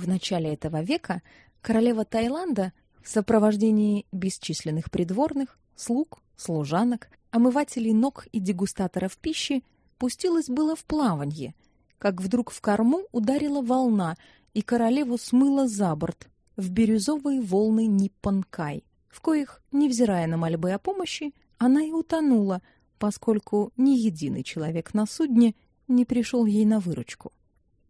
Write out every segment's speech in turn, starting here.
В начале этого века королева Таиланда в сопровождении бесчисленных придворных, слуг, служанок, омывателей ног и дегустаторов пищи пустилась было в плаванье, как вдруг в корму ударила волна, и королеву смыло за борт в бирюзовые волны Ниппонкай, в коих, невзирая на мольбы о помощи, она и утонула, поскольку ни единый человек на судне не пришел ей на выручку.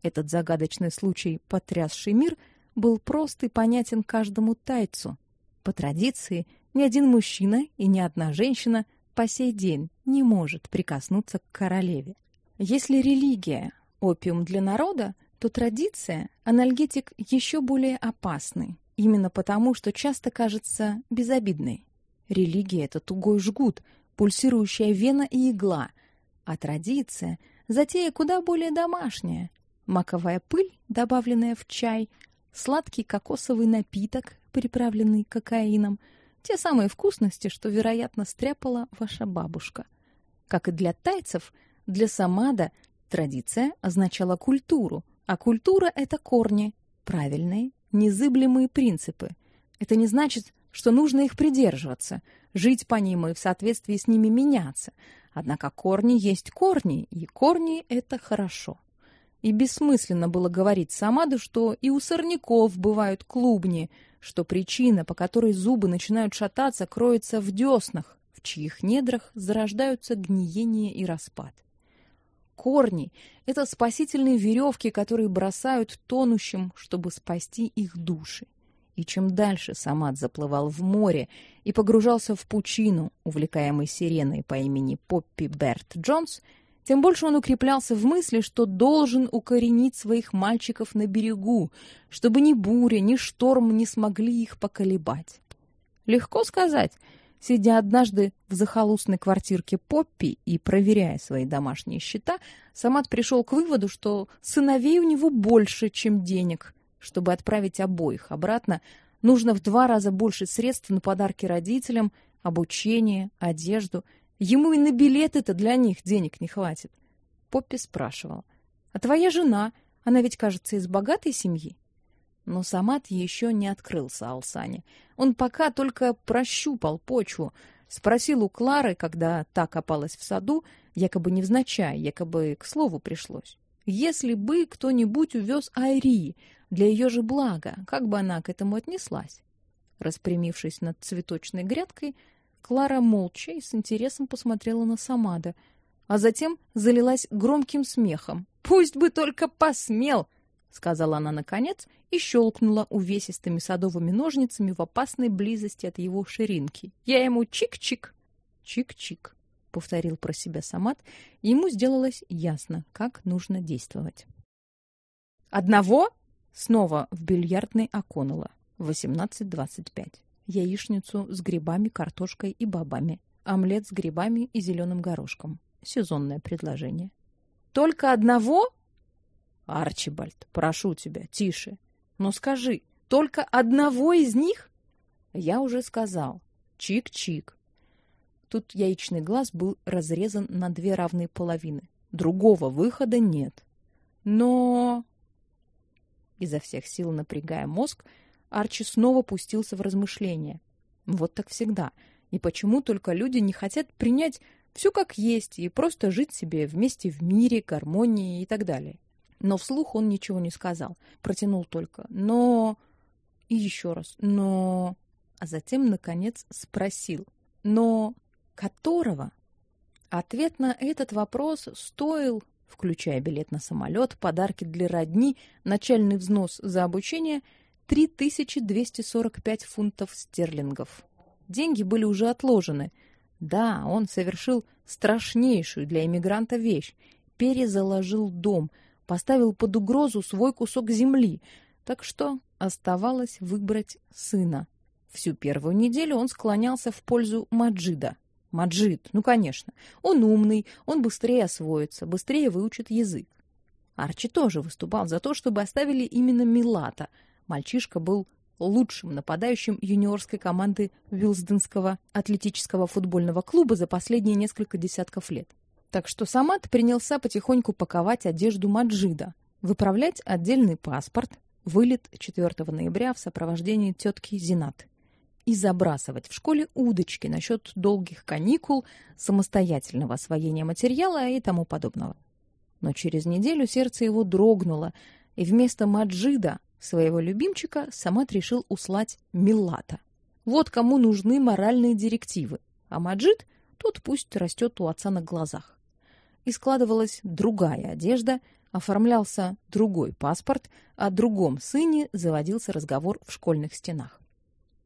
Этот загадочный случай, потрясший мир, был прост и понятен каждому тайцу. По традиции, ни один мужчина и ни одна женщина по сей день не может прикоснуться к королеве. Если религия опиум для народа, то традиция анальгетик еще более опасный, именно потому, что часто кажется безобидной. Религия это тугой жгут, пульсирующая вена и игла, а традиция затея куда более домашняя. Маковая пыль, добавленная в чай, сладкий кокосовый напиток, приправленный кокаином, те самые вкусности, что, вероятно, стряпала ваша бабушка. Как и для тайцев, для самада традиция означала культуру, а культура это корни, правильные, незыблемые принципы. Это не значит, что нужно их придерживаться, жить по ним и в соответствии с ними меняться. Однако корни есть корни, и корни это хорошо. И бессмысленно было говорить Самаду, что и у сорняков бывают клубни, что причина, по которой зубы начинают шататься, кроется в деснах, в чьих недрах зарождаются гниение и распад. Корни — это спасительные веревки, которые бросают тонущим, чтобы спасти их души. И чем дальше Самат заплывал в море и погружался в пучину, увлекаемый сиреной по имени Поппи Берт Джонс, тем больше он укреплялся в мысли, что должен укоренить своих мальчиков на берегу, чтобы ни буря, ни шторм не смогли их поколебать. Легко сказать — Сидя однажды в захолустной квартирке Поппи и проверяя свои домашние счета, Самат пришел к выводу, что сыновей у него больше, чем денег. Чтобы отправить обоих обратно, нужно в два раза больше средств на подарки родителям, обучение, одежду. Ему и на билеты-то для них денег не хватит. Поппи спрашивал: "А твоя жена, она ведь, кажется, из богатой семьи?" Но Самат еще не открылся Алсане. Он пока только прощупал почву, спросил у Клары, когда та копалась в саду, якобы невзначай, якобы к слову пришлось. Если бы кто-нибудь увез Айри для ее же блага, как бы она к этому отнеслась? Распрямившись над цветочной грядкой, Клара молча и с интересом посмотрела на Самада, а затем залилась громким смехом. «Пусть бы только посмел!» — сказала она наконец и щелкнула увесистыми садовыми ножницами в опасной близости от его ширинки. «Я ему чик-чик!» «Чик-чик!» — повторил про себя Самат, и ему сделалось ясно, как нужно действовать. «Одного?» — снова в бильярдной оконула. 18.25. Яичницу с грибами, картошкой и бобами. Омлет с грибами и зеленым горошком. Сезонное предложение. «Только одного?» Арчибальд, прошу тебя, тише. Но скажи, только одного из них? Я уже сказал. Чик-чик. Тут яичный глаз был разрезан на две равные половины. Другого выхода нет. Но изо всех сил напрягая мозг, Арчи снова пустился в размышления. Вот так всегда. И почему только люди не хотят принять все как есть и просто жить себе вместе в мире, гармонии и так далее? Но вслух он ничего не сказал, протянул только: "Но" и еще раз: "Но", а затем наконец спросил: "Но которого?" Ответ на этот вопрос стоил, включая билет на самолет, подарки для родни, начальный взнос за обучение 3245 фунтов стерлингов. Деньги были уже отложены. Да, он совершил страшнейшую для эмигранта вещь перезаложил дом, поставил под угрозу свой кусок земли, так что оставалось выбрать сына. Всю первую неделю он склонялся в пользу Маджида. Маджид, ну, конечно. Он умный, он быстрее освоится, быстрее выучит язык. Арчи тоже выступал за то, чтобы оставили именно Милата. Мальчишка был лучшим нападающим юниорской команды Вилсденского атлетического футбольного клуба за последние несколько десятков лет. Так что Самат принялся потихоньку паковать одежду Маджида, выправлять отдельный паспорт, Вылет 4 ноября в сопровождении тетки Зинат. И забрасывать в школе удочки насчет долгих каникул, самостоятельного освоения материала и тому подобного. Но через неделю сердце его дрогнуло, и вместо Маджида, своего любимчика, Самат решил услать Милата. Вот кому нужны моральные директивы. А Маджид, тот пусть растет у отца на глазах. И складывалась другая одежда, оформлялся другой паспорт, о другом сыне заводился разговор в школьных стенах.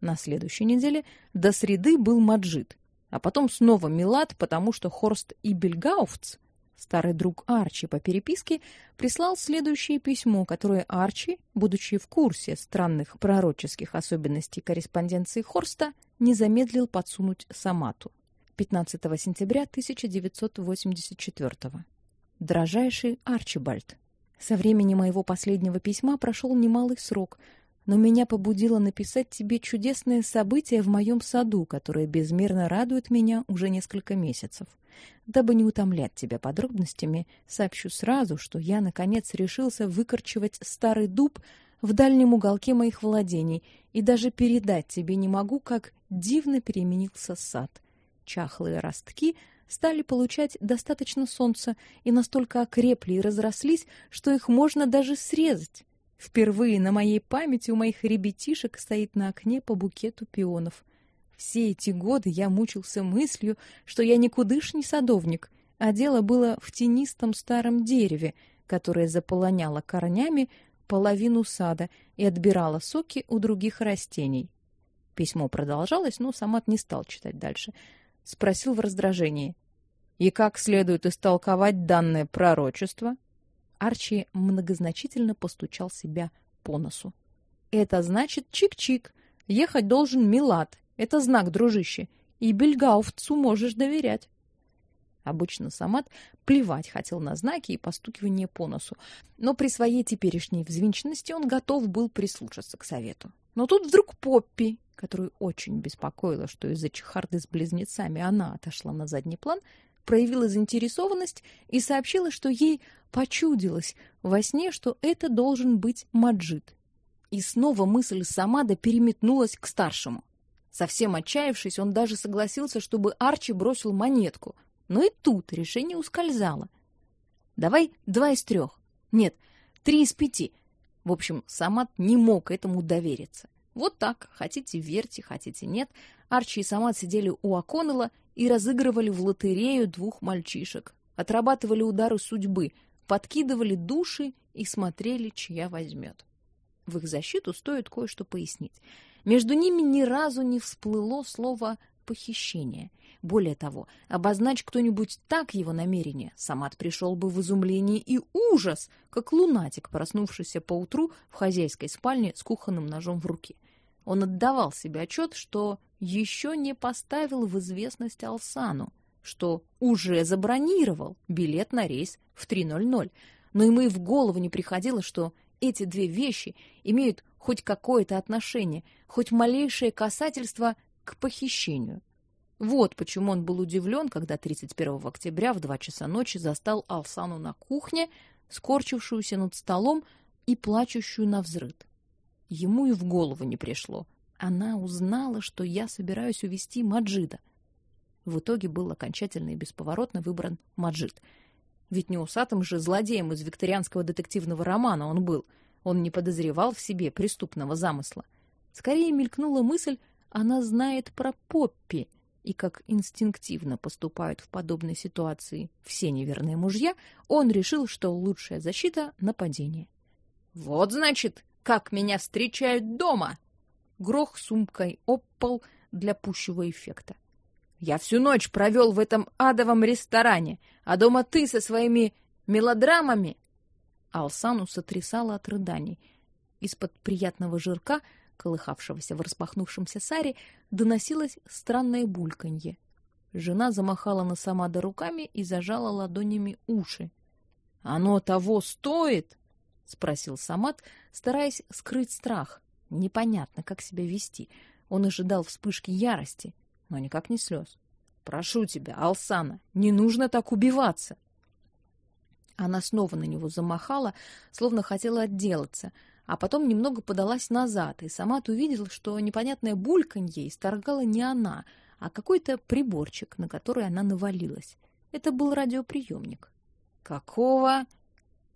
На следующей неделе до среды был Маджид, а потом снова Милад, потому что Хорст Ибельгауфц, старый друг Арчи по переписке, прислал следующее письмо, которое Арчи, будучи в курсе странных пророческих особенностей корреспонденции Хорста, не замедлил подсунуть Самату. 15 сентября 1984 Дорожайший Арчибальд, со времени моего последнего письма прошел немалый срок, но меня побудило написать тебе чудесное событие в моем саду, которое безмерно радует меня уже несколько месяцев. Дабы не утомлять тебя подробностями, сообщу сразу, что я наконец решился выкорчевать старый дуб в дальнем уголке моих владений, и даже передать тебе не могу, как дивно переменился сад. Чахлые ростки стали получать достаточно солнца и настолько окрепли и разрослись, что их можно даже срезать. Впервые на моей памяти у моих ребятишек стоит на окне по букету пионов. Все эти годы я мучился мыслью, что я никудышний садовник, а дело было в тенистом старом дереве, которое заполоняло корнями половину сада и отбирало соки у других растений. Письмо продолжалось, но Самат не стал читать дальше. Спросил в раздражении. И как следует истолковать данное пророчество? Арчи многозначительно постучал себя по носу. Это значит чик-чик. Ехать должен Милад. Это знак, дружище. И Бельгауфцу можешь доверять. Обычно Самат плевать хотел на знаки и постукивание по носу, но при своей теперешней взвинченности он готов был прислушаться к совету. Но тут вдруг Поппи, которую очень беспокоило, что из-за чехарды с близнецами она отошла на задний план, проявила заинтересованность и сообщила, что ей почудилось во сне, что это должен быть Маджид. И снова мысль Самада переметнулась к старшему. Совсем отчаявшись, он даже согласился, чтобы Арчи бросил монетку. Но и тут решение ускользало. Давай два из трех. Нет, три из пяти. В общем, Самат не мог этому довериться. Вот так, хотите верьте, хотите нет. Арчи и Самат сидели у Аконела и разыгрывали в лотерею двух мальчишек. Отрабатывали удары судьбы, подкидывали души и смотрели, чья возьмет. В их защиту стоит кое-что пояснить. Между ними ни разу не всплыло слово «похищение». Более того, обозначь кто-нибудь так его намерение, Самат пришел бы в изумление и ужас, как лунатик, проснувшийся поутру в хозяйской спальне с кухонным ножом в руке. Он отдавал себе отчет, что еще не поставил в известность Алсану, что уже забронировал билет на рейс в 3.00, но ему и в голову не приходило, что эти две вещи имеют хоть какое-то отношение, хоть малейшее касательство к похищению. Вот почему он был удивлен, когда 31 октября в два часа ночи застал Алсану на кухне, скорчившуюся над столом и плачущую на взрыд. Ему и в голову не пришло. Она узнала, что я собираюсь увести Маджида. В итоге был окончательно и бесповоротно выбран Маджид. Ведь не усатым же злодеем из викторианского детективного романа он был. Он не подозревал в себе преступного замысла. Скорее мелькнула мысль, она знает про Поппи, и как инстинктивно поступают в подобной ситуации все неверные мужья, он решил, что лучшая защита — нападение. «Вот, значит, как меня встречают дома!» Грох сумкой об пол для пущего эффекта. «Я всю ночь провел в этом адовом ресторане, а дома ты со своими мелодрамами!» Алсану сотрясала от рыданий. Из-под приятного жирка, колыхавшегося в распахнувшемся саре, доносилось странное бульканье. Жена замахала на Самада руками и зажала ладонями уши. «Оно того стоит?» — спросил Самат, стараясь скрыть страх. Непонятно, как себя вести. Он ожидал вспышки ярости, но никак не слез. «Прошу тебя, Алсана, не нужно так убиваться!» Она снова на него замахала, словно хотела отделаться, а потом немного подалась назад, и Самат увидел, что непонятное бульканье исторгала не она, а какой-то приборчик, на который она навалилась. Это был радиоприемник. «Какого?»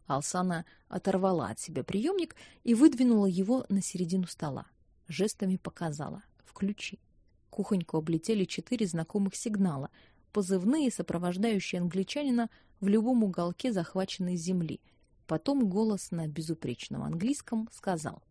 Алсана оторвала от себя приемник и выдвинула его на середину стола. Жестами показала «Включи». Кухоньку облетели четыре знакомых сигнала, позывные, сопровождающие англичанина в любом уголке захваченной земли. Потом голос на безупречном английском сказал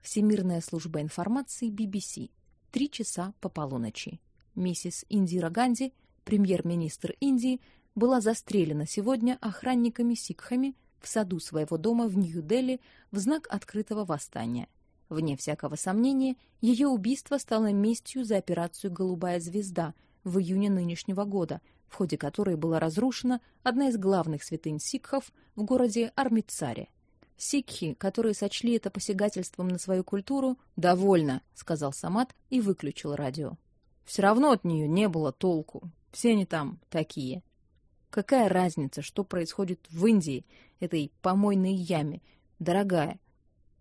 «Всемирная служба информации BBC. Три часа по полуночи. Миссис Индира Ганди, премьер-министр Индии, была застрелена сегодня охранниками-сикхами в саду своего дома в Нью-Дели в знак открытого восстания. Вне всякого сомнения, ее убийство стало местью за операцию «Голубая звезда» в июне нынешнего года, в ходе которой была разрушена одна из главных святынь сикхов в городе Армитсаре. Сикхи, которые сочли это посягательством на свою культуру, «Довольно», — сказал Самат и выключил радио. «Все равно от нее не было толку. Все они там такие». Какая разница, что происходит в Индии, этой помойной яме, дорогая?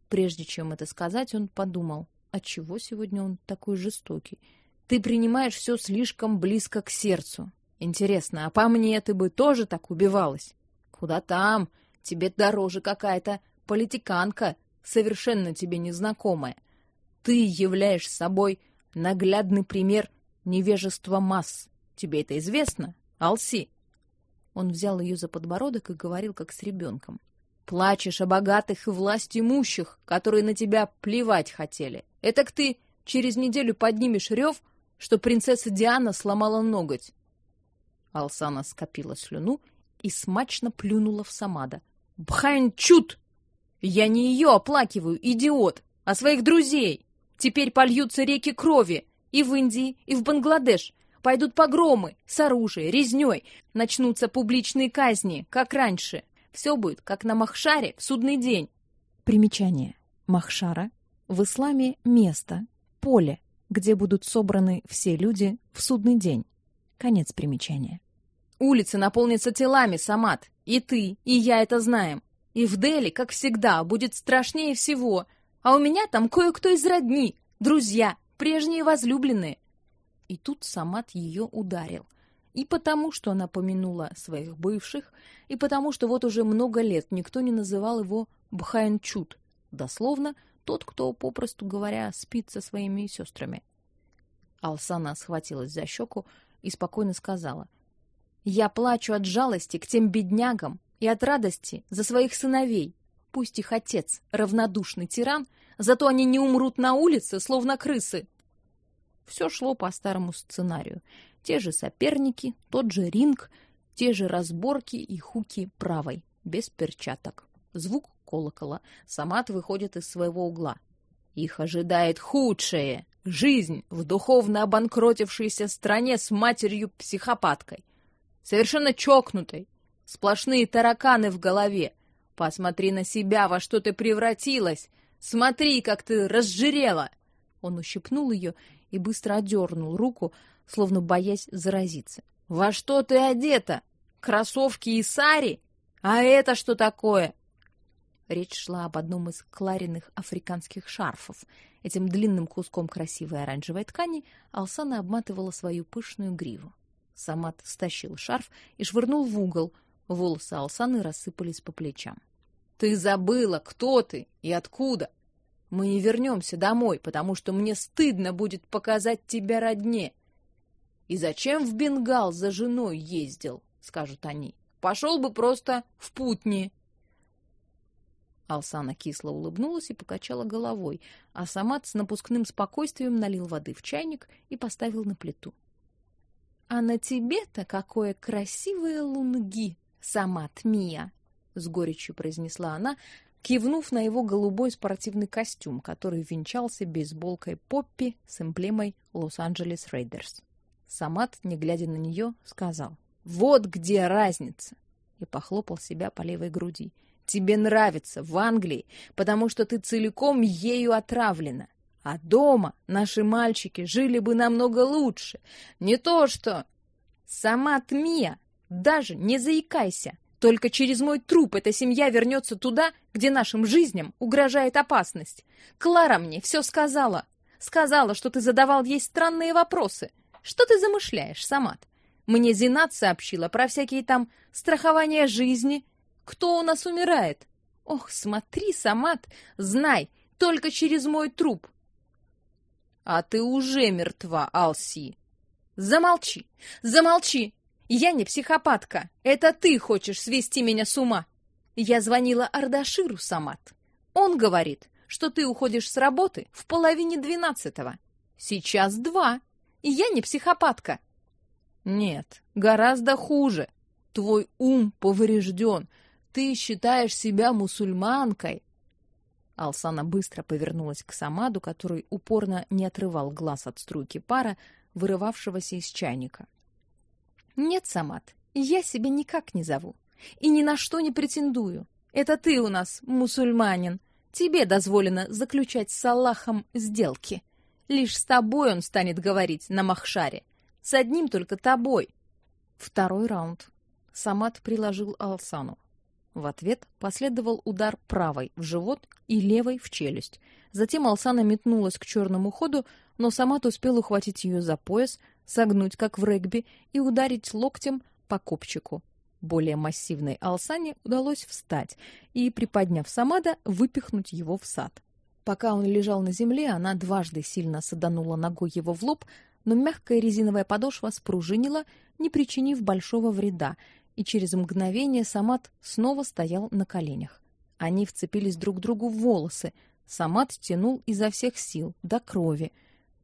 Прежде чем это сказать, он подумал, отчего сегодня он такой жестокий? Ты принимаешь все слишком близко к сердцу. Интересно, а по мне ты бы тоже так убивалась? Куда там? Тебе дороже какая-то политиканка, совершенно тебе незнакомая. Ты являешь собой наглядный пример невежества масс. Тебе это известно, Алси? Он взял ее за подбородок и говорил, как с ребенком. «Плачешь о богатых и власть имущих, которые на тебя плевать хотели. Этак ты через неделю поднимешь рев, что принцесса Диана сломала ноготь». Алсана скопила слюну и смачно плюнула в Самада. «Бхань-чут! Я не ее оплакиваю, идиот, а своих друзей! Теперь польются реки крови и в Индии, и в Бангладеш, Пойдут погромы с оружием, резней, начнутся публичные казни, как раньше. Все будет, как на Махшаре в судный день. Примечание. Махшара в исламе место, поле, где будут собраны все люди в судный день. Конец примечания. Улицы наполнятся телами, Самат. И ты, и я это знаем. И в Дели, как всегда, будет страшнее всего. А у меня там кое-кто из родни, друзья, прежние возлюбленные. И тут Самат ее ударил. И потому, что она помянула своих бывших, и потому, что вот уже много лет никто не называл его Бхайнчут, дословно тот, кто, попросту говоря, спит со своими сестрами. Алсана схватилась за щеку и спокойно сказала, «Я плачу от жалости к тем беднягам и от радости за своих сыновей. Пусть их отец — равнодушный тиран, зато они не умрут на улице, словно крысы, все шло по старому сценарию. Те же соперники, тот же ринг, те же разборки и хуки правой, без перчаток. Звук колокола. Самат выходит из своего угла. Их ожидает худшее. Жизнь в духовно обанкротившейся стране с матерью-психопаткой. Совершенно чокнутой. Сплошные тараканы в голове. Посмотри на себя, во что ты превратилась. Смотри, как ты разжирела. Он ущипнул ее и быстро одернул руку, словно боясь заразиться. «Во что ты одета? Кроссовки и сари? А это что такое?» Речь шла об одном из клариных африканских шарфов. Этим длинным куском красивой оранжевой ткани Алсана обматывала свою пышную гриву. Самат стащил шарф и швырнул в угол. Волосы Алсаны рассыпались по плечам. «Ты забыла, кто ты и откуда!» Мы не вернемся домой, потому что мне стыдно будет показать тебя родне. И зачем в Бенгал за женой ездил, скажут они. Пошел бы просто в Путни. Алсана кисло улыбнулась и покачала головой, а Самат с напускным спокойствием налил воды в чайник и поставил на плиту. «А на тебе-то какое красивое лунги, Самат Мия!» — с горечью произнесла она, кивнув на его голубой спортивный костюм, который венчался бейсболкой Поппи с эмблемой Лос-Анджелес Рейдерс. Самат, не глядя на нее, сказал «Вот где разница!» и похлопал себя по левой груди. «Тебе нравится в Англии, потому что ты целиком ею отравлена. А дома наши мальчики жили бы намного лучше. Не то что... Самат Мия, даже не заикайся!» Только через мой труп эта семья вернется туда, где нашим жизням угрожает опасность. Клара мне все сказала. Сказала, что ты задавал ей странные вопросы. Что ты замышляешь, Самат? Мне Зинат сообщила про всякие там страхования жизни. Кто у нас умирает? Ох, смотри, Самат, знай, только через мой труп. А ты уже мертва, Алси. Замолчи, замолчи. Я не психопатка. Это ты хочешь свести меня с ума. Я звонила Ардаширу, Самат. Он говорит, что ты уходишь с работы в половине двенадцатого. Сейчас два. И я не психопатка. Нет, гораздо хуже. Твой ум поврежден. Ты считаешь себя мусульманкой. Алсана быстро повернулась к Самаду, который упорно не отрывал глаз от струйки пара, вырывавшегося из чайника. Нет, Самат, я себя никак не зову и ни на что не претендую. Это ты у нас мусульманин. Тебе дозволено заключать с Аллахом сделки. Лишь с тобой он станет говорить на махшаре. С одним только тобой. Второй раунд. Самат приложил Алсану. В ответ последовал удар правой в живот и левой в челюсть. Затем Алсана метнулась к черному ходу, но Самат успел ухватить ее за пояс, согнуть как в регби и ударить локтем по копчику. Более массивной Алсане удалось встать и, приподняв Самада, выпихнуть его в сад. Пока он лежал на земле, она дважды сильно саданула ногой его в лоб, но мягкая резиновая подошва спружинила, не причинив большого вреда, и через мгновение Самат снова стоял на коленях. Они вцепились друг другу в волосы. Самат тянул изо всех сил, до крови,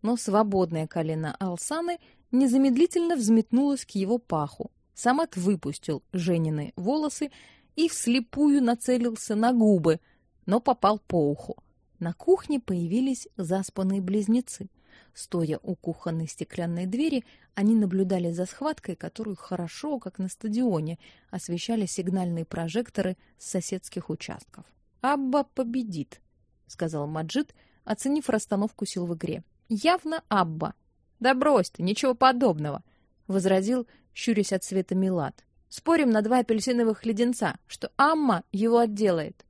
но свободное колено Алсаны незамедлительно взметнулось к его паху. Самат выпустил Женины волосы и вслепую нацелился на губы, но попал по уху. На кухне появились заспанные близнецы. Стоя у кухонной стеклянной двери, они наблюдали за схваткой, которую хорошо, как на стадионе, освещали сигнальные прожекторы с соседских участков. «Абба победит», — сказал Маджид, оценив расстановку сил в игре. «Явно Абба». «Да брось ты, ничего подобного», — возразил, щурясь от света Милад. «Спорим на два апельсиновых леденца, что Амма его отделает».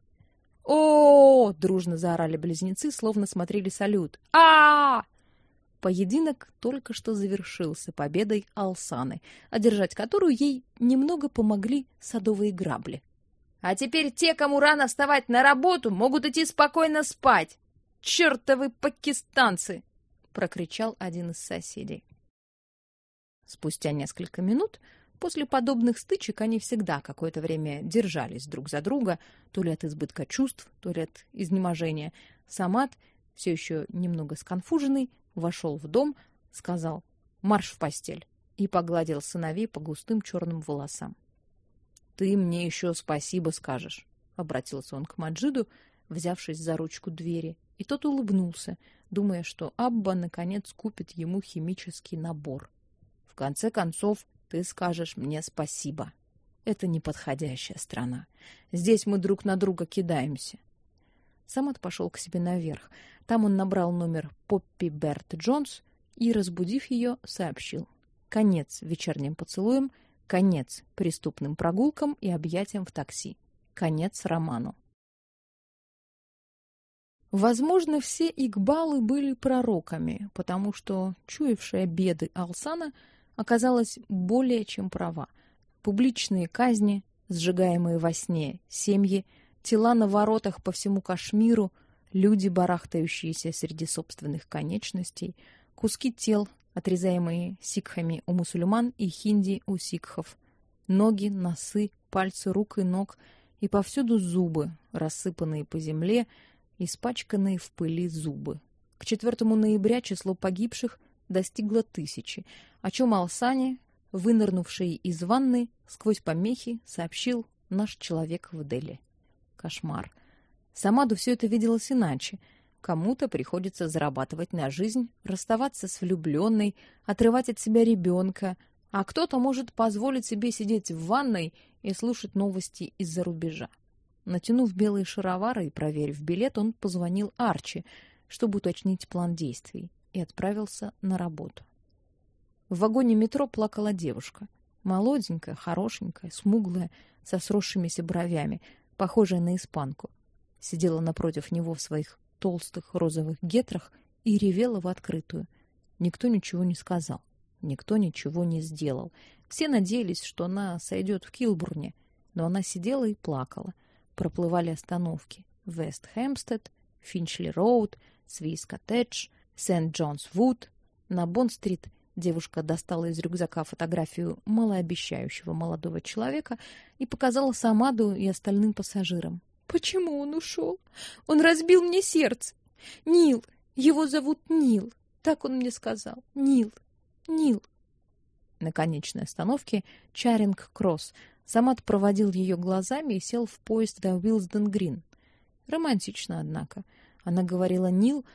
О, -о, -о, -о дружно заорали близнецы, словно смотрели салют. А! -а, -а Поединок только что завершился победой Алсаны, одержать которую ей немного помогли садовые грабли. А теперь те, кому рано вставать на работу, могут идти спокойно спать. Чёртовы пакистанцы, прокричал один из соседей. Спустя несколько минут после подобных стычек они всегда какое-то время держались друг за друга, то ли от избытка чувств, то ли от изнеможения. Самат, все еще немного сконфуженный, вошел в дом, сказал «Марш в постель» и погладил сыновей по густым черным волосам. «Ты мне еще спасибо скажешь», — обратился он к Маджиду, взявшись за ручку двери, и тот улыбнулся, думая, что Абба наконец купит ему химический набор. «В конце концов, ты скажешь мне спасибо. Это неподходящая страна. Здесь мы друг на друга кидаемся. Самот пошел к себе наверх. Там он набрал номер Поппи Берт Джонс и, разбудив ее, сообщил. Конец вечерним поцелуям, конец преступным прогулкам и объятиям в такси. Конец роману. Возможно, все Игбалы были пророками, потому что чуявшая беды Алсана оказалась более чем права. Публичные казни, сжигаемые во сне семьи — тела на воротах по всему Кашмиру, люди, барахтающиеся среди собственных конечностей, куски тел, отрезаемые сикхами у мусульман и хинди у сикхов, ноги, носы, пальцы рук и ног и повсюду зубы, рассыпанные по земле, испачканные в пыли зубы. К 4 ноября число погибших достигло тысячи, о чем Алсане, вынырнувший из ванны, сквозь помехи сообщил наш человек в Дели. Кошмар. Самаду все это виделось иначе. Кому-то приходится зарабатывать на жизнь, расставаться с влюбленной, отрывать от себя ребенка, а кто-то может позволить себе сидеть в ванной и слушать новости из-за рубежа. Натянув белые шаровары и проверив билет, он позвонил Арчи, чтобы уточнить план действий, и отправился на работу. В вагоне метро плакала девушка. Молоденькая, хорошенькая, смуглая, со сросшимися бровями, похожая на испанку. Сидела напротив него в своих толстых розовых гетрах и ревела в открытую. Никто ничего не сказал, никто ничего не сделал. Все надеялись, что она сойдет в Килбурне, но она сидела и плакала. Проплывали остановки: Вест-Хэмпстед, Финчли-роуд, Свис-коттедж, Сент-Джонс-вуд. На Бонд-стрит девушка достала из рюкзака фотографию малообещающего молодого человека и показала Самаду и остальным пассажирам. Почему он ушел? Он разбил мне сердце. Нил, его зовут Нил. Так он мне сказал. Нил. Нил. На конечной остановке Чаринг-Кросс Самат проводил ее глазами и сел в поезд до Уилсден-Грин. Романтично, однако. Она говорила Нил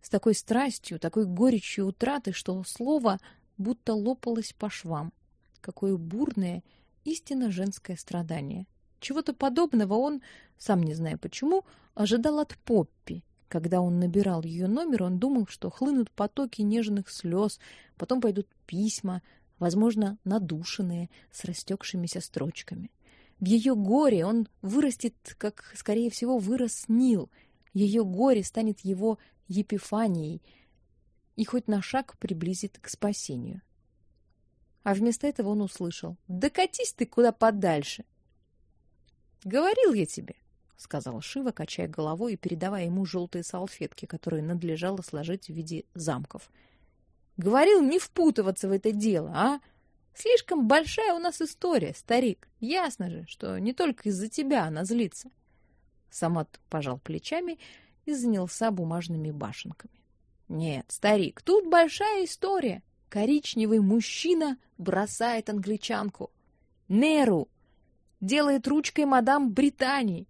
с такой страстью, такой горечью утраты, что слово будто лопалось по швам. Какое бурное, истинно женское страдание. Чего-то подобного он, сам не зная почему, ожидал от Поппи. Когда он набирал ее номер, он думал, что хлынут потоки нежных слез, потом пойдут письма, возможно, надушенные, с растекшимися строчками. В ее горе он вырастет, как, скорее всего, вырос Нил. Ее горе станет его епифанией и хоть на шаг приблизит к спасению. А вместо этого он услышал: "Да катись ты куда подальше". "Говорил я тебе", сказала Шива, качая головой и передавая ему желтые салфетки, которые надлежало сложить в виде замков. Говорил не впутываться в это дело, а? Слишком большая у нас история, старик. Ясно же, что не только из-за тебя она злится. Самат пожал плечами и занялся бумажными башенками. Нет, старик, тут большая история. Коричневый мужчина бросает англичанку. Неру делает ручкой мадам Британии.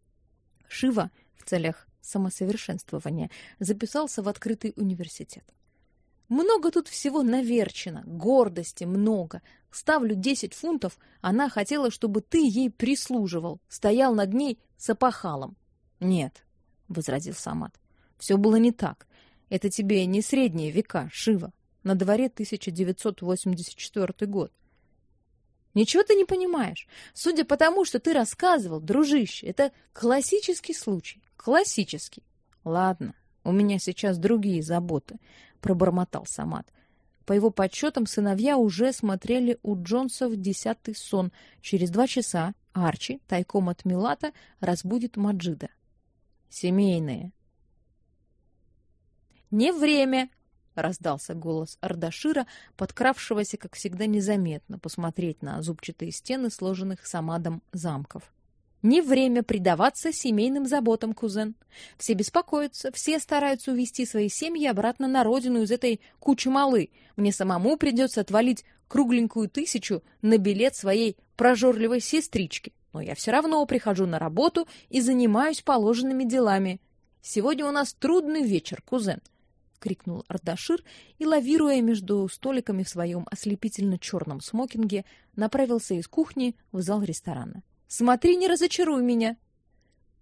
Шива в целях самосовершенствования записался в открытый университет. Много тут всего наверчено, гордости много. Ставлю десять фунтов, она хотела, чтобы ты ей прислуживал, стоял над ней с опахалом. Нет, возразил Самат. Все было не так. Это тебе не средние века, Шива. На дворе 1984 год. Ничего ты не понимаешь. Судя по тому, что ты рассказывал, дружище, это классический случай. Классический. Ладно, у меня сейчас другие заботы пробормотал Самат. По его подсчетам, сыновья уже смотрели у Джонсов десятый сон. Через два часа Арчи тайком от Милата разбудит Маджида. Семейные. Не время, раздался голос Ардашира, подкравшегося, как всегда, незаметно посмотреть на зубчатые стены сложенных самадом замков. Не время предаваться семейным заботам, кузен. Все беспокоятся, все стараются увести свои семьи обратно на родину из этой кучи малы. Мне самому придется отвалить кругленькую тысячу на билет своей прожорливой сестрички. Но я все равно прихожу на работу и занимаюсь положенными делами. Сегодня у нас трудный вечер, кузен, крикнул Ардашир и лавируя между столиками в своем ослепительно черном смокинге, направился из кухни в зал ресторана. Смотри, не разочаруй меня.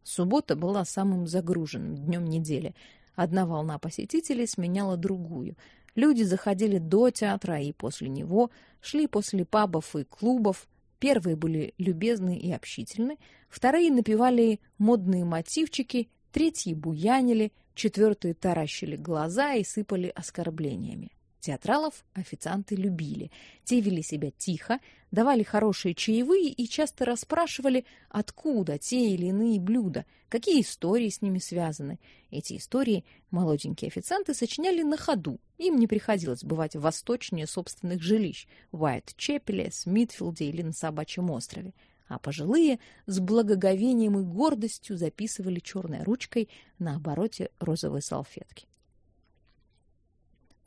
Суббота была самым загруженным днем недели. Одна волна посетителей сменяла другую. Люди заходили до театра и после него, шли после пабов и клубов. Первые были любезны и общительны, вторые напевали модные мотивчики, третьи буянили, четвертые таращили глаза и сыпали оскорблениями. Театралов официанты любили. Те вели себя тихо, давали хорошие чаевые и часто расспрашивали, откуда те или иные блюда, какие истории с ними связаны. Эти истории молоденькие официанты сочиняли на ходу. Им не приходилось бывать восточнее собственных жилищ, в Уайт-Чепеле, Смитфилде или на Собачьем острове. А пожилые с благоговением и гордостью записывали черной ручкой на обороте розовой салфетки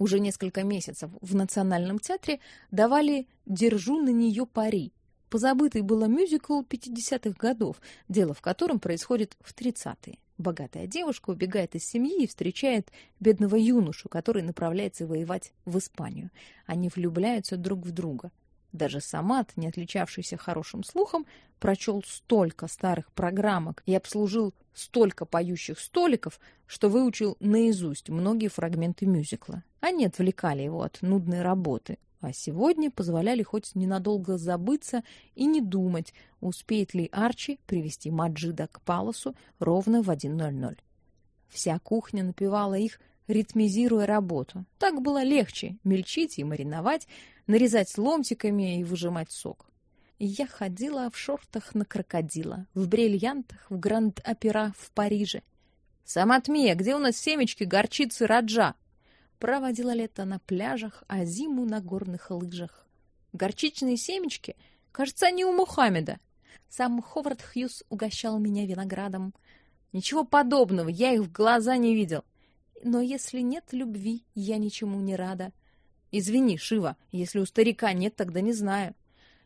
уже несколько месяцев в Национальном театре давали «Держу на нее пари». Позабытый было мюзикл 50-х годов, дело в котором происходит в 30-е. Богатая девушка убегает из семьи и встречает бедного юношу, который направляется воевать в Испанию. Они влюбляются друг в друга. Даже Самат, не отличавшийся хорошим слухом, прочел столько старых программок и обслужил столько поющих столиков, что выучил наизусть многие фрагменты мюзикла. Они отвлекали его от нудной работы, а сегодня позволяли хоть ненадолго забыться и не думать, успеет ли Арчи привести Маджида к Паласу ровно в 1.00. Вся кухня напевала их, ритмизируя работу. Так было легче мельчить и мариновать, нарезать ломтиками и выжимать сок. Я ходила в шортах на крокодила, в бриллиантах, в гранд-опера в Париже. «Сама Тмия, где у нас семечки горчицы раджа?» Проводила лето на пляжах, а зиму на горных лыжах. Горчичные семечки, кажется, они у Мухаммеда. Сам Ховард Хьюз угощал меня виноградом. Ничего подобного, я их в глаза не видел. Но если нет любви, я ничему не рада. Извини, Шива, если у старика нет, тогда не знаю.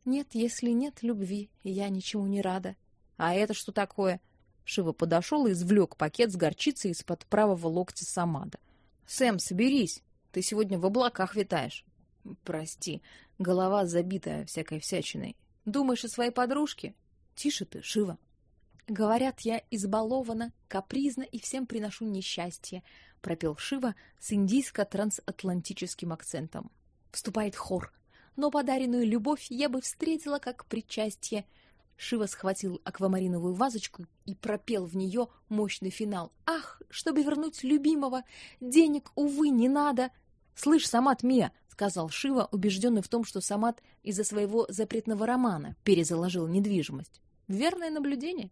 Нет, если нет любви, я ничему не рада. А это что такое? Шива подошел и извлек пакет с горчицей из-под правого локтя Самада. Сэм, соберись. Ты сегодня в облаках витаешь. Прости, голова забитая всякой всячиной. Думаешь о своей подружке? Тише ты, Шива. Говорят, я избалована, капризна и всем приношу несчастье, пропел Шива с индийско-трансатлантическим акцентом. Вступает хор. Но подаренную любовь я бы встретила как причастие. Шива схватил аквамариновую вазочку и пропел в нее мощный финал. «Ах, чтобы вернуть любимого, денег, увы, не надо!» «Слышь, Самат Мия!» — сказал Шива, убежденный в том, что Самат из-за своего запретного романа перезаложил недвижимость. «Верное наблюдение!»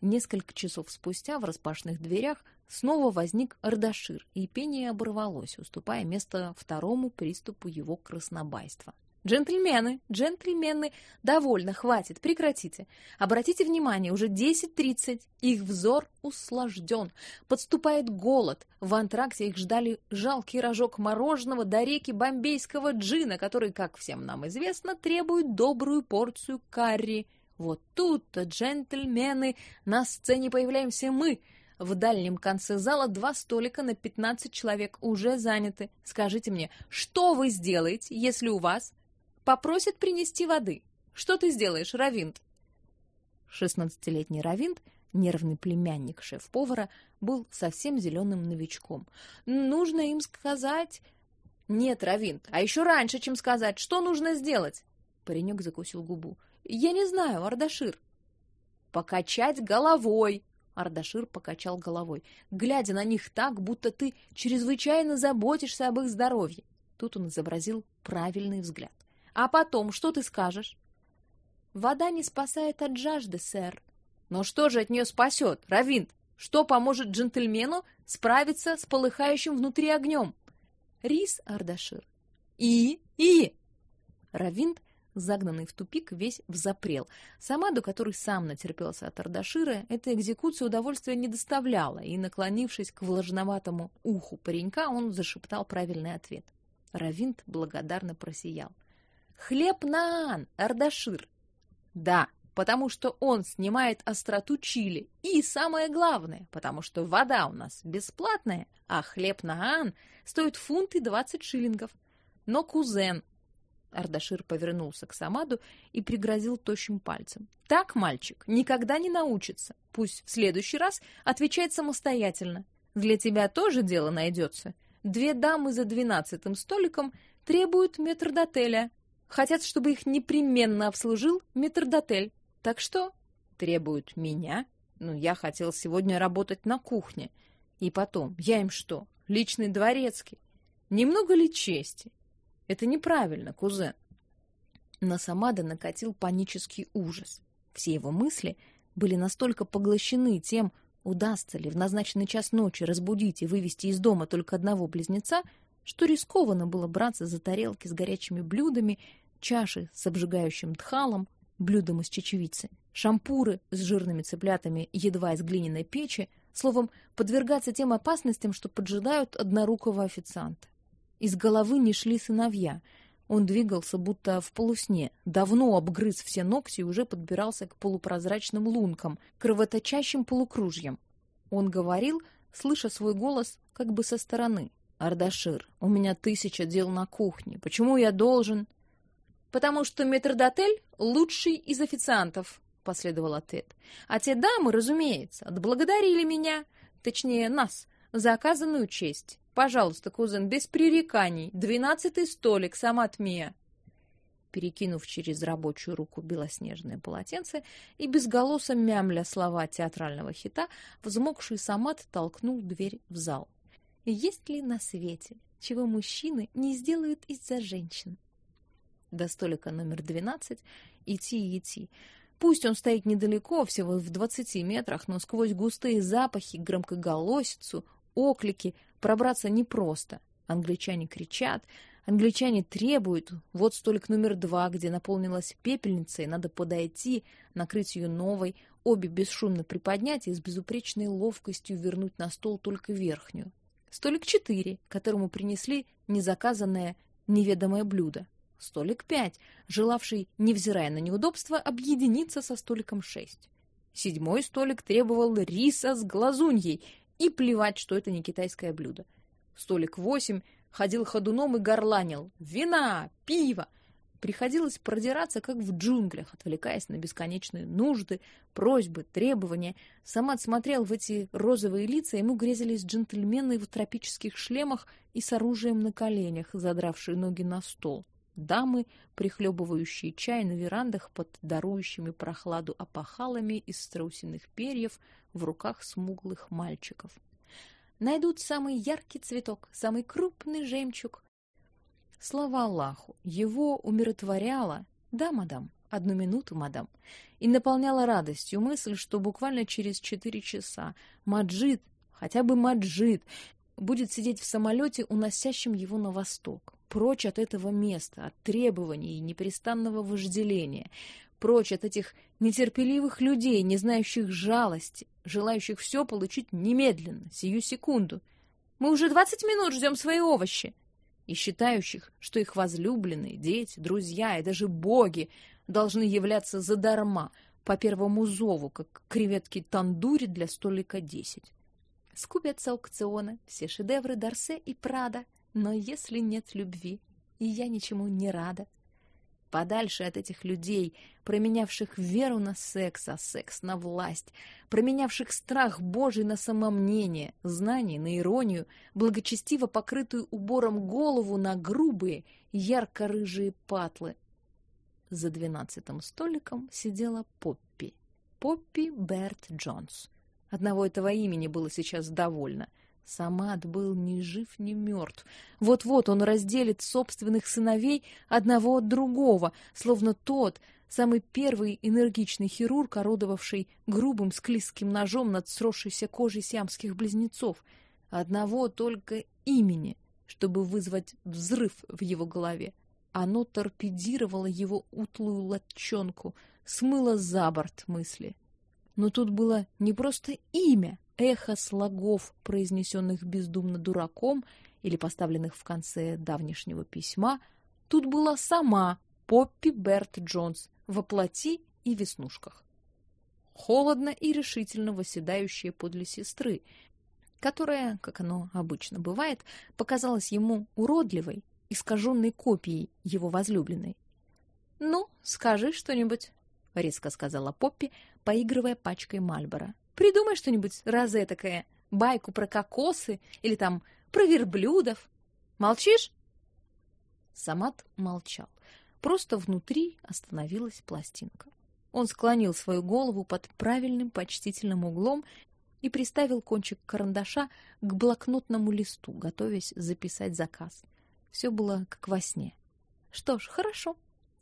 Несколько часов спустя в распашных дверях снова возник Ардашир, и пение оборвалось, уступая место второму приступу его краснобайства. Джентльмены, джентльмены, довольно, хватит, прекратите. Обратите внимание, уже 10.30. Их взор услажден. Подступает голод. В антракте их ждали жалкий рожок мороженого до реки бомбейского джина, который, как всем нам известно, требует добрую порцию карри. Вот тут-то, джентльмены, на сцене появляемся мы. В дальнем конце зала два столика на 15 человек уже заняты. Скажите мне, что вы сделаете, если у вас Попросит принести воды. Что ты сделаешь, Равинт? Шестнадцатилетний Равинт, нервный племянник шеф-повара, был совсем зеленым новичком. Нужно им сказать... Нет, Равинт, а еще раньше, чем сказать, что нужно сделать? Паренек закусил губу. Я не знаю, Ардашир. Покачать головой. Ардашир покачал головой, глядя на них так, будто ты чрезвычайно заботишься об их здоровье. Тут он изобразил правильный взгляд. А потом, что ты скажешь? Вода не спасает от жажды, сэр. Но что же от нее спасет, Равинт? Что поможет джентльмену справиться с полыхающим внутри огнем? Рис, Ардашир. И? И? Равинт, загнанный в тупик, весь взапрел. Самаду, который сам натерпелся от Ардашира, эта экзекуция удовольствия не доставляла, и, наклонившись к влажноватому уху паренька, он зашептал правильный ответ. Равинт благодарно просиял. Хлеб наан, Ардашир. Да, потому что он снимает остроту чили. И самое главное, потому что вода у нас бесплатная, а хлеб наан стоит фунт и двадцать шиллингов. Но кузен... Ардашир повернулся к Самаду и пригрозил тощим пальцем. «Так, мальчик, никогда не научится. Пусть в следующий раз отвечает самостоятельно. Для тебя тоже дело найдется. Две дамы за двенадцатым столиком требуют метрдотеля, Хотят, чтобы их непременно обслужил метрдотель. Так что требуют меня? Ну, я хотел сегодня работать на кухне. И потом, я им что, личный дворецкий? Немного ли чести? Это неправильно, кузен. На Самада накатил панический ужас. Все его мысли были настолько поглощены тем, удастся ли в назначенный час ночи разбудить и вывести из дома только одного близнеца, что рискованно было браться за тарелки с горячими блюдами, чаши с обжигающим тхалом, блюдом из чечевицы, шампуры с жирными цыплятами едва из глиняной печи, словом, подвергаться тем опасностям, что поджидают однорукого официанта. Из головы не шли сыновья. Он двигался будто в полусне, давно обгрыз все ногти и уже подбирался к полупрозрачным лункам, кровоточащим полукружьям. Он говорил, слыша свой голос как бы со стороны. Ардашир, у меня тысяча дел на кухне. Почему я должен? Потому что метрдотель лучший из официантов, последовал ответ. А те дамы, разумеется, отблагодарили меня, точнее нас, за оказанную честь. Пожалуйста, кузен, без пререканий. Двенадцатый столик, сама Тмия. Перекинув через рабочую руку белоснежное полотенце и безголосо мямля слова театрального хита, взмокший Самат толкнул дверь в зал. Есть ли на свете, чего мужчины не сделают из-за женщин? До столика номер двенадцать идти и идти. Пусть он стоит недалеко, всего в двадцати метрах, но сквозь густые запахи, громкоголосицу, оклики пробраться непросто. Англичане кричат, англичане требуют. Вот столик номер два, где наполнилась пепельница, и надо подойти, накрыть ее новой, обе бесшумно приподнять и с безупречной ловкостью вернуть на стол только верхнюю. Столик четыре, которому принесли незаказанное неведомое блюдо. Столик пять, желавший, невзирая на неудобства, объединиться со столиком шесть. Седьмой столик требовал риса с глазуньей, и плевать, что это не китайское блюдо. Столик восемь ходил ходуном и горланил «Вина! Пиво!» Приходилось продираться, как в джунглях, отвлекаясь на бесконечные нужды, просьбы, требования. Самат смотрел в эти розовые лица, ему грезились джентльмены в тропических шлемах и с оружием на коленях, задравшие ноги на стол дамы, прихлебывающие чай на верандах под дарующими прохладу опахалами из страусиных перьев в руках смуглых мальчиков. Найдут самый яркий цветок, самый крупный жемчуг. Слава Аллаху, его умиротворяло, да, мадам, одну минуту, мадам, и наполняла радостью мысль, что буквально через четыре часа Маджид, хотя бы Маджид, будет сидеть в самолете, уносящем его на восток прочь от этого места, от требований и непрестанного вожделения, прочь от этих нетерпеливых людей, не знающих жалости, желающих все получить немедленно, сию секунду. Мы уже двадцать минут ждем свои овощи. И считающих, что их возлюбленные, дети, друзья и даже боги должны являться задарма, по первому зову, как креветки тандури для столика десять. Скупятся аукциона, все шедевры Дарсе и Прада — но если нет любви, и я ничему не рада, подальше от этих людей, променявших веру на секс, а секс на власть, променявших страх Божий на самомнение, знание на иронию, благочестиво покрытую убором голову на грубые, ярко-рыжие патлы. За двенадцатым столиком сидела Поппи. Поппи Берт Джонс. Одного этого имени было сейчас довольно — Самат был ни жив, ни мертв. Вот-вот он разделит собственных сыновей одного от другого, словно тот, самый первый энергичный хирург, орудовавший грубым склизким ножом над сросшейся кожей сиамских близнецов. Одного только имени, чтобы вызвать взрыв в его голове. Оно торпедировало его утлую латчонку, смыло за борт мысли. Но тут было не просто имя, эхо слогов, произнесенных бездумно дураком или поставленных в конце давнешнего письма, тут была сама Поппи Берт Джонс во плоти и веснушках. Холодно и решительно восседающая подле сестры, которая, как оно обычно бывает, показалась ему уродливой, искаженной копией его возлюбленной. «Ну, скажи что-нибудь», — резко сказала Поппи, поигрывая пачкой Мальбора. Придумай что-нибудь разэтакое, байку про кокосы или там про верблюдов. Молчишь? Самат молчал. Просто внутри остановилась пластинка. Он склонил свою голову под правильным почтительным углом и приставил кончик карандаша к блокнотному листу, готовясь записать заказ. Все было как во сне. Что ж, хорошо,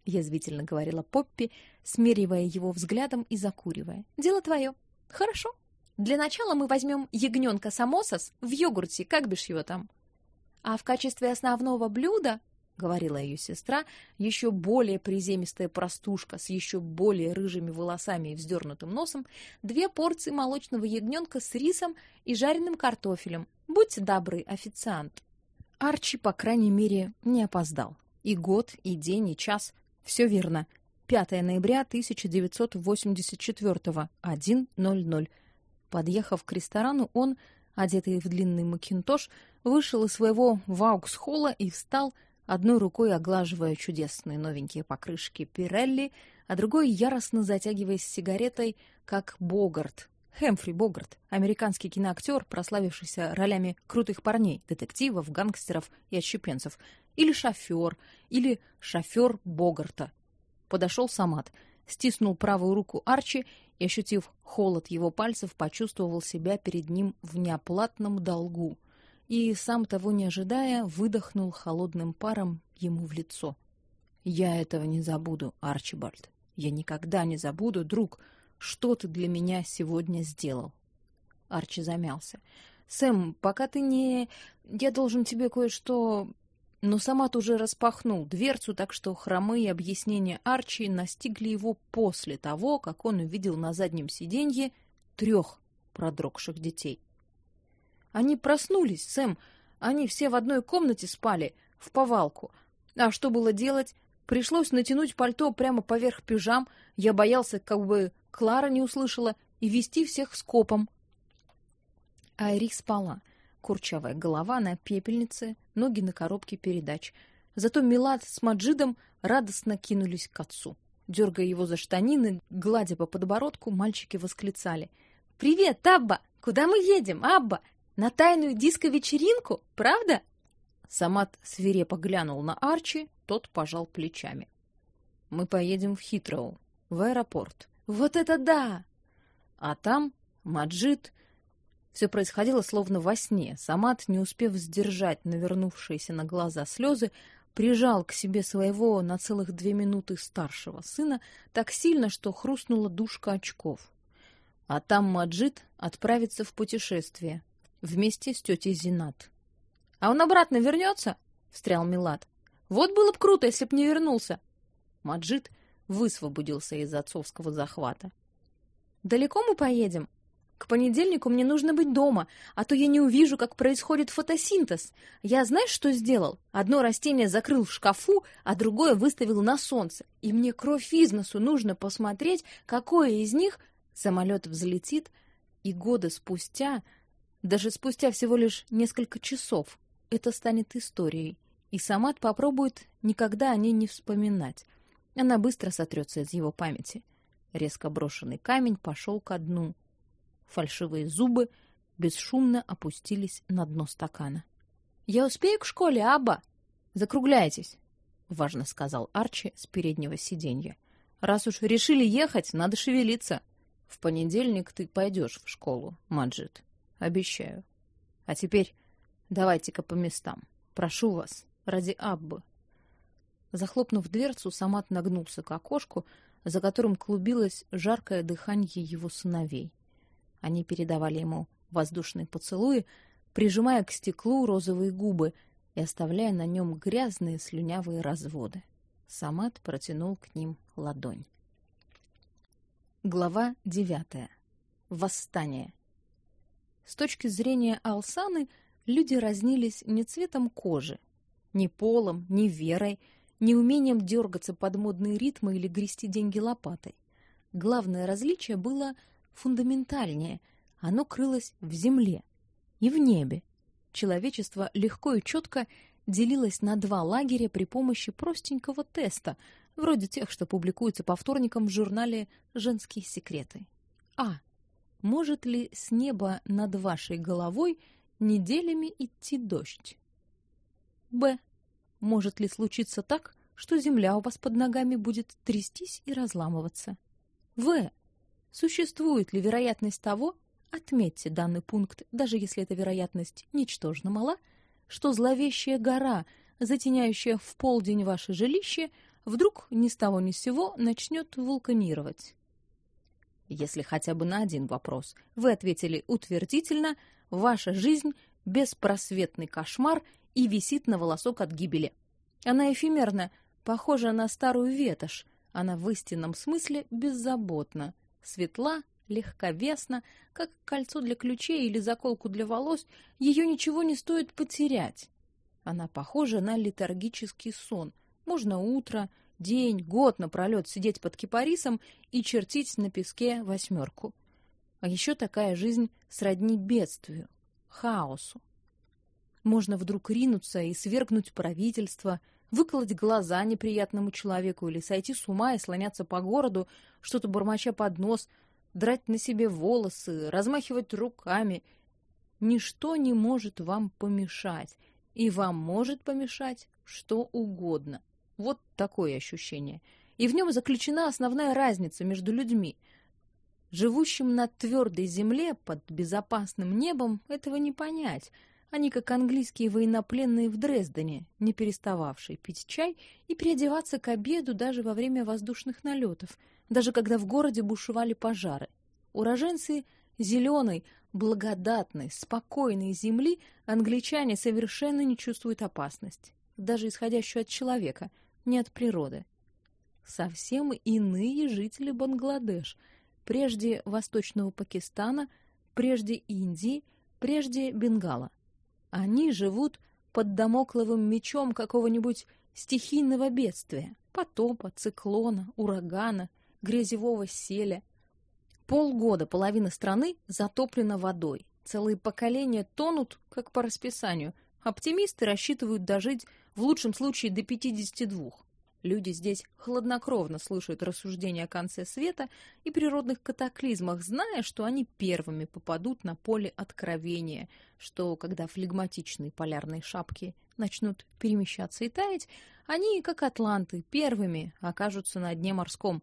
язвительно говорила Поппи, смеривая его взглядом и закуривая. Дело твое. Хорошо. Для начала мы возьмем ягненка самосос в йогурте, как бишь его там. А в качестве основного блюда, говорила ее сестра, еще более приземистая простушка с еще более рыжими волосами и вздернутым носом, две порции молочного ягненка с рисом и жареным картофелем. Будьте добры, официант. Арчи, по крайней мере, не опоздал. И год, и день, и час все верно. 5 ноября 1984 1:00. Подъехав к ресторану, он, одетый в длинный макинтош, вышел из своего ваукс-холла и встал, одной рукой оглаживая чудесные новенькие покрышки Пирелли, а другой яростно затягиваясь сигаретой, как Богарт, Хэмфри Богарт, американский киноактер, прославившийся ролями крутых парней, детективов, гангстеров и отщепенцев, или шофер, или шофер Богарта. Подошел Самат, стиснул правую руку Арчи и, ощутив холод его пальцев, почувствовал себя перед ним в неоплатном долгу и, сам того не ожидая, выдохнул холодным паром ему в лицо. «Я этого не забуду, Арчибальд. Я никогда не забуду, друг, что ты для меня сегодня сделал». Арчи замялся. «Сэм, пока ты не... Я должен тебе кое-что...» Но Самат уже распахнул дверцу, так что хромые объяснения Арчи настигли его после того, как он увидел на заднем сиденье трех продрогших детей. Они проснулись, Сэм. Они все в одной комнате спали, в повалку. А что было делать? Пришлось натянуть пальто прямо поверх пижам. Я боялся, как бы Клара не услышала, и вести всех скопом. Айри спала. Курчавая голова на пепельнице, ноги на коробке передач. Зато Милад с Маджидом радостно кинулись к отцу. Дергая его за штанины, гладя по подбородку, мальчики восклицали. «Привет, Абба! Куда мы едем, Абба? На тайную диско-вечеринку, правда?» Самат свирепо глянул на Арчи, тот пожал плечами. «Мы поедем в Хитроу, в аэропорт». «Вот это да!» А там Маджид... Все происходило словно во сне. Самат, не успев сдержать навернувшиеся на глаза слезы, прижал к себе своего на целых две минуты старшего сына так сильно, что хрустнула дужка очков. А там Маджид отправится в путешествие вместе с тетей Зинат. А он обратно вернется? встрял Милад. Вот было бы круто, если б не вернулся. Маджид высвободился из отцовского захвата. Далеко мы поедем? К понедельнику мне нужно быть дома, а то я не увижу, как происходит фотосинтез. Я знаешь, что сделал? Одно растение закрыл в шкафу, а другое выставил на солнце. И мне кровь из носу нужно посмотреть, какое из них самолет взлетит, и годы спустя, даже спустя всего лишь несколько часов, это станет историей, и Самат попробует никогда о ней не вспоминать. Она быстро сотрется из его памяти. Резко брошенный камень пошел ко дну. Фальшивые зубы бесшумно опустились на дно стакана. «Я успею к школе, Аба?» «Закругляйтесь», — важно сказал Арчи с переднего сиденья. «Раз уж решили ехать, надо шевелиться. В понедельник ты пойдешь в школу, Маджид. Обещаю. А теперь Давайте-ка по местам. Прошу вас, ради Аббы. Захлопнув дверцу, Самат нагнулся к окошку, за которым клубилось жаркое дыхание его сыновей. Они передавали ему воздушные поцелуи, прижимая к стеклу розовые губы и оставляя на нем грязные слюнявые разводы. Самат протянул к ним ладонь. Глава девятая. Восстание. С точки зрения Алсаны — люди разнились не цветом кожи, ни полом, ни верой, ни умением дергаться под модные ритмы или грести деньги лопатой. Главное различие было фундаментальнее. Оно крылось в земле и в небе. Человечество легко и четко делилось на два лагеря при помощи простенького теста, вроде тех, что публикуются по вторникам в журнале «Женские секреты». А. Может ли с неба над вашей головой – неделями идти дождь. Б. Может ли случиться так, что земля у вас под ногами будет трястись и разламываться? В. Существует ли вероятность того, отметьте данный пункт, даже если эта вероятность ничтожно мала, что зловещая гора, затеняющая в полдень ваше жилище, вдруг ни с того ни с сего начнет вулканировать? Если хотя бы на один вопрос вы ответили утвердительно, Ваша жизнь — беспросветный кошмар и висит на волосок от гибели. Она эфемерна, похожа на старую ветошь. Она в истинном смысле беззаботна, светла, легковесна, как кольцо для ключей или заколку для волос, ее ничего не стоит потерять. Она похожа на летаргический сон. Можно утро, день, год напролет сидеть под кипарисом и чертить на песке восьмерку. А еще такая жизнь сродни бедствию, хаосу. Можно вдруг ринуться и свергнуть правительство, выколоть глаза неприятному человеку или сойти с ума и слоняться по городу, что-то бормоча под нос, драть на себе волосы, размахивать руками. Ничто не может вам помешать, и вам может помешать что угодно. Вот такое ощущение. И в нем заключена основная разница между людьми. Живущим на твердой земле под безопасным небом этого не понять — они как английские военнопленные в Дрездене, не перестававшие пить чай и переодеваться к обеду даже во время воздушных налетов, даже когда в городе бушевали пожары. Уроженцы зеленой, благодатной, спокойной земли англичане совершенно не чувствуют опасности, даже исходящую от человека, не от природы. Совсем иные жители Бангладеш, прежде Восточного Пакистана, прежде Индии, прежде Бенгала. Они живут под домокловым мечом какого-нибудь стихийного бедствия, потопа, циклона, урагана, грязевого селя. Полгода половина страны затоплена водой. Целые поколения тонут, как по расписанию. Оптимисты рассчитывают дожить в лучшем случае до 52. Люди здесь хладнокровно слушают рассуждения о конце света и природных катаклизмах, зная, что они первыми попадут на поле откровения, что когда флегматичные полярные шапки начнут перемещаться и таять, они, как атланты, первыми окажутся на дне морском.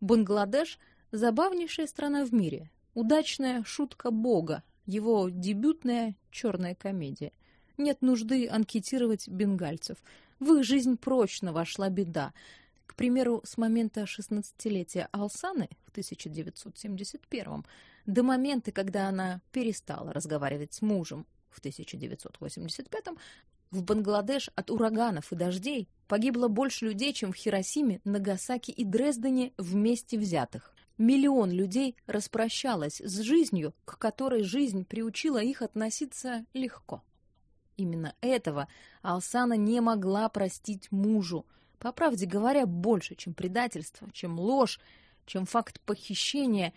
Бангладеш — забавнейшая страна в мире, удачная шутка Бога, его дебютная черная комедия. Нет нужды анкетировать бенгальцев — в их жизнь прочно вошла беда. К примеру, с момента 16-летия Алсаны в 1971 до момента, когда она перестала разговаривать с мужем в 1985 в Бангладеш от ураганов и дождей погибло больше людей, чем в Хиросиме, Нагасаки и Дрездене вместе взятых. Миллион людей распрощалась с жизнью, к которой жизнь приучила их относиться легко. Именно этого Алсана не могла простить мужу. По правде говоря, больше, чем предательство, чем ложь, чем факт похищения,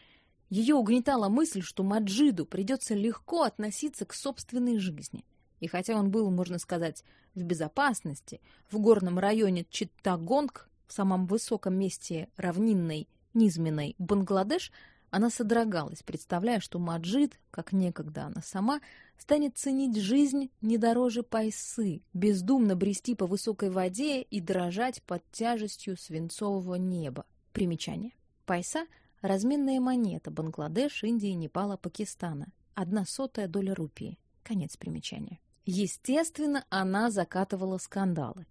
ее угнетала мысль, что Маджиду придется легко относиться к собственной жизни. И хотя он был, можно сказать, в безопасности, в горном районе Читтагонг, в самом высоком месте равнинной, низменной Бангладеш, она содрогалась, представляя, что Маджид, как некогда она сама, станет ценить жизнь не дороже пайсы, бездумно брести по высокой воде и дрожать под тяжестью свинцового неба. Примечание. Пайса – разменная монета Бангладеш, Индии, Непала, Пакистана. Одна сотая доля рупии. Конец примечания. Естественно, она закатывала скандалы.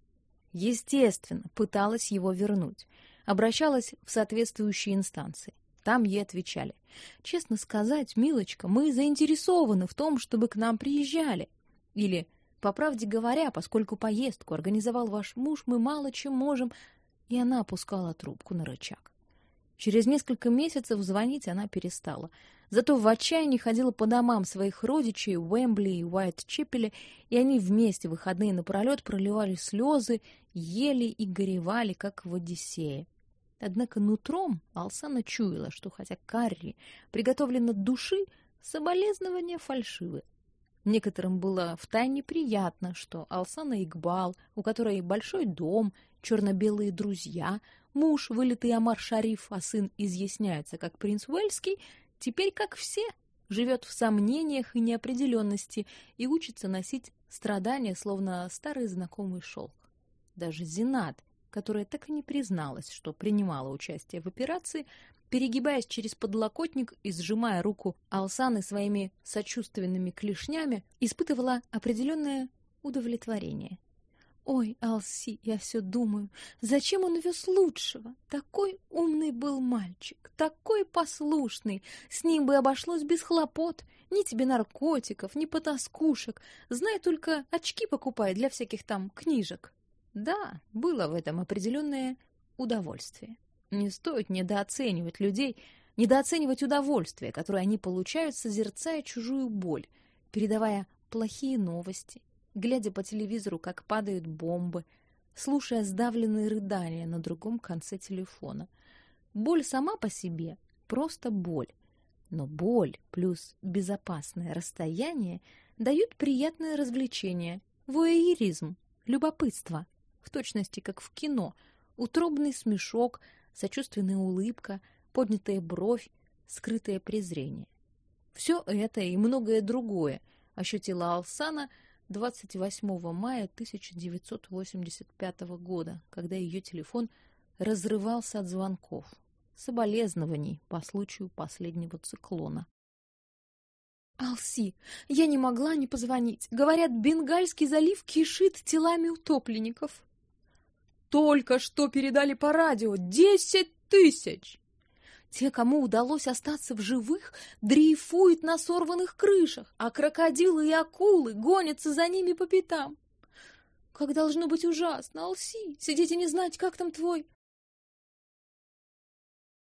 Естественно, пыталась его вернуть. Обращалась в соответствующие инстанции. Там ей отвечали. «Честно сказать, милочка, мы заинтересованы в том, чтобы к нам приезжали». Или «По правде говоря, поскольку поездку организовал ваш муж, мы мало чем можем...» И она опускала трубку на рычаг. Через несколько месяцев звонить она перестала. Зато в отчаянии ходила по домам своих родичей в Уэмбли и Уайт-Чепеле, и они вместе выходные напролет проливали слезы, ели и горевали, как в Одиссее. Однако нутром Алсана чуяла, что хотя карри приготовлено души, соболезнования фальшивы. Некоторым было втайне приятно, что Алсана Игбал, у которой большой дом, черно-белые друзья, муж, вылитый Амар-Шариф, а сын изъясняется как принц Уэльский, теперь, как все, живет в сомнениях и неопределенности и учится носить страдания, словно старый знакомый шелк. Даже Зинат, которая так и не призналась, что принимала участие в операции, перегибаясь через подлокотник и сжимая руку Алсаны своими сочувственными клешнями, испытывала определенное удовлетворение. «Ой, Алси, я все думаю, зачем он вез лучшего? Такой умный был мальчик, такой послушный, с ним бы обошлось без хлопот, ни тебе наркотиков, ни потаскушек, знай только очки покупай для всяких там книжек». Да, было в этом определенное удовольствие. Не стоит недооценивать людей, недооценивать удовольствие, которое они получают, созерцая чужую боль, передавая плохие новости, глядя по телевизору, как падают бомбы, слушая сдавленные рыдания на другом конце телефона. Боль сама по себе — просто боль. Но боль плюс безопасное расстояние дают приятное развлечение, воэйризм, любопытство — в точности как в кино, утробный смешок, сочувственная улыбка, поднятая бровь, скрытое презрение. Все это и многое другое ощутила Алсана 28 мая 1985 года, когда ее телефон разрывался от звонков, соболезнований по случаю последнего циклона. «Алси, я не могла не позвонить. Говорят, Бенгальский залив кишит телами утопленников». «Только что передали по радио! Десять тысяч!» Те, кому удалось остаться в живых, дрейфуют на сорванных крышах, а крокодилы и акулы гонятся за ними по пятам. Как должно быть ужасно, Алси, сидеть и не знать, как там твой...